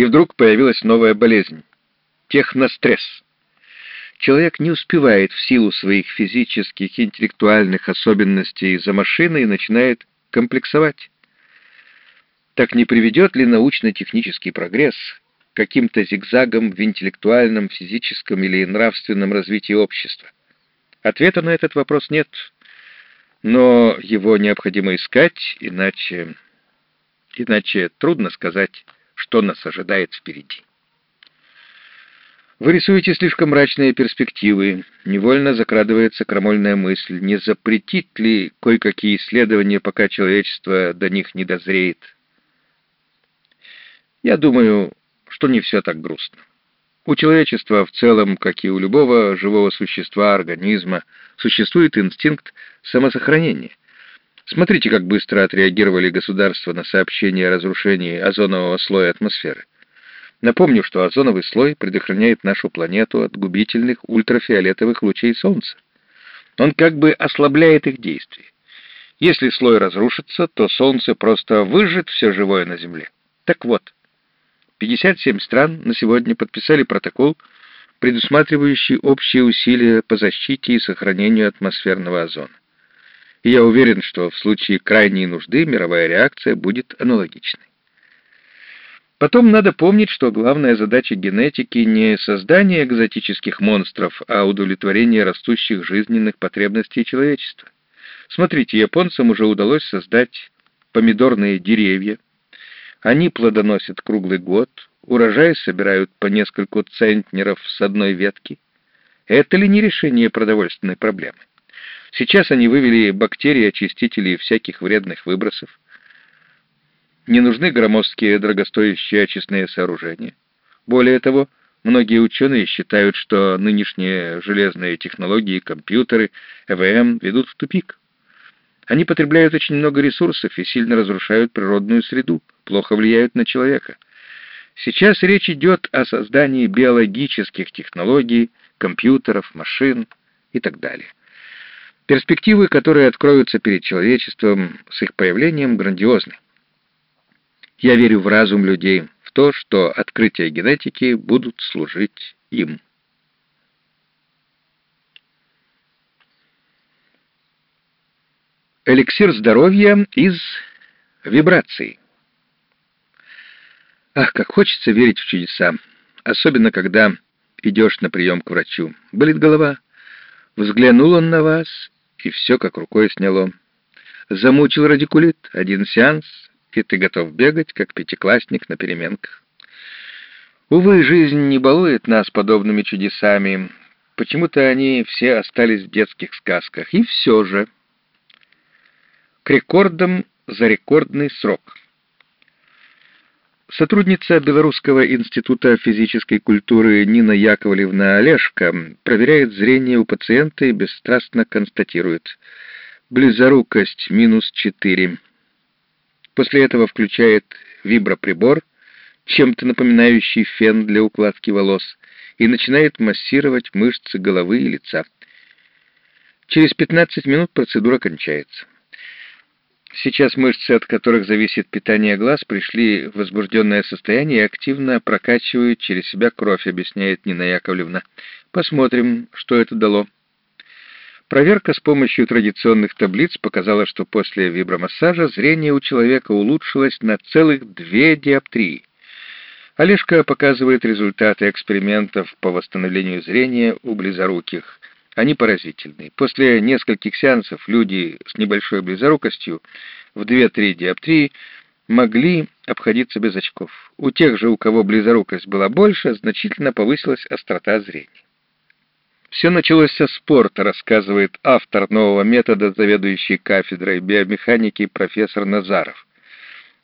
и вдруг появилась новая болезнь — техностресс. Человек не успевает в силу своих физических и интеллектуальных особенностей за машиной и начинает комплексовать. Так не приведет ли научно-технический прогресс каким-то зигзагам в интеллектуальном, физическом или нравственном развитии общества? Ответа на этот вопрос нет, но его необходимо искать, иначе, иначе трудно сказать, что нас ожидает впереди. Вы рисуете слишком мрачные перспективы. Невольно закрадывается крамольная мысль, не запретит ли кое-какие исследования, пока человечество до них не дозреет. Я думаю, что не все так грустно. У человечества в целом, как и у любого живого существа, организма, существует инстинкт самосохранения. Смотрите, как быстро отреагировали государства на сообщение о разрушении озонового слоя атмосферы. Напомню, что озоновый слой предохраняет нашу планету от губительных ультрафиолетовых лучей Солнца. Он как бы ослабляет их действие. Если слой разрушится, то Солнце просто выжжет все живое на Земле. Так вот, 57 стран на сегодня подписали протокол, предусматривающий общие усилия по защите и сохранению атмосферного озона. И я уверен, что в случае крайней нужды мировая реакция будет аналогичной. Потом надо помнить, что главная задача генетики не создание экзотических монстров, а удовлетворение растущих жизненных потребностей человечества. Смотрите, японцам уже удалось создать помидорные деревья, они плодоносят круглый год, урожай собирают по нескольку центнеров с одной ветки. Это ли не решение продовольственной проблемы? Сейчас они вывели бактерии-очистители всяких вредных выбросов. Не нужны громоздкие дорогостоящие очистные сооружения. Более того, многие ученые считают, что нынешние железные технологии, компьютеры, ЭВМ ведут в тупик. Они потребляют очень много ресурсов и сильно разрушают природную среду, плохо влияют на человека. Сейчас речь идет о создании биологических технологий, компьютеров, машин и так далее. Перспективы, которые откроются перед человечеством с их появлением, грандиозны. Я верю в разум людей, в то, что открытия генетики будут служить им. Эликсир здоровья из вибраций. Ах, как хочется верить в чудеса, особенно когда идешь на прием к врачу. Болит голова. Взглянул он на вас, и все как рукой сняло. Замучил радикулит, один сеанс, и ты готов бегать, как пятиклассник на переменках. Увы, жизнь не балует нас подобными чудесами. Почему-то они все остались в детских сказках. И все же к рекордам за рекордный срок. Сотрудница Белорусского института физической культуры Нина Яковлевна Олешко проверяет зрение у пациента и бесстрастно констатирует близорукость минус 4. После этого включает виброприбор, чем-то напоминающий фен для укладки волос, и начинает массировать мышцы головы и лица. Через 15 минут процедура кончается. Сейчас мышцы, от которых зависит питание глаз, пришли в возбужденное состояние и активно прокачивают через себя кровь, объясняет Нина Яковлевна. Посмотрим, что это дало. Проверка с помощью традиционных таблиц показала, что после вибромассажа зрение у человека улучшилось на целых две диоптрии. Олежка показывает результаты экспериментов по восстановлению зрения у близоруких. Они поразительны. После нескольких сеансов люди с небольшой близорукостью в 2-3 диоптрии могли обходиться без очков. У тех же, у кого близорукость была больше, значительно повысилась острота зрения. Все началось со спорта, рассказывает автор нового метода, заведующий кафедрой биомеханики профессор Назаров.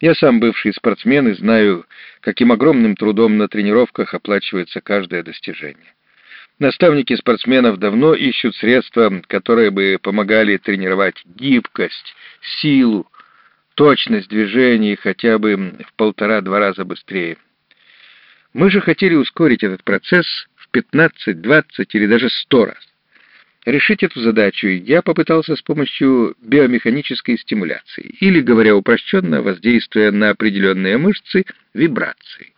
Я сам бывший спортсмен и знаю, каким огромным трудом на тренировках оплачивается каждое достижение. Наставники спортсменов давно ищут средства, которые бы помогали тренировать гибкость, силу, точность движений хотя бы в полтора-два раза быстрее. Мы же хотели ускорить этот процесс в 15, 20 или даже 100 раз. Решить эту задачу я попытался с помощью биомеханической стимуляции, или, говоря упрощенно, воздействуя на определенные мышцы, вибрации.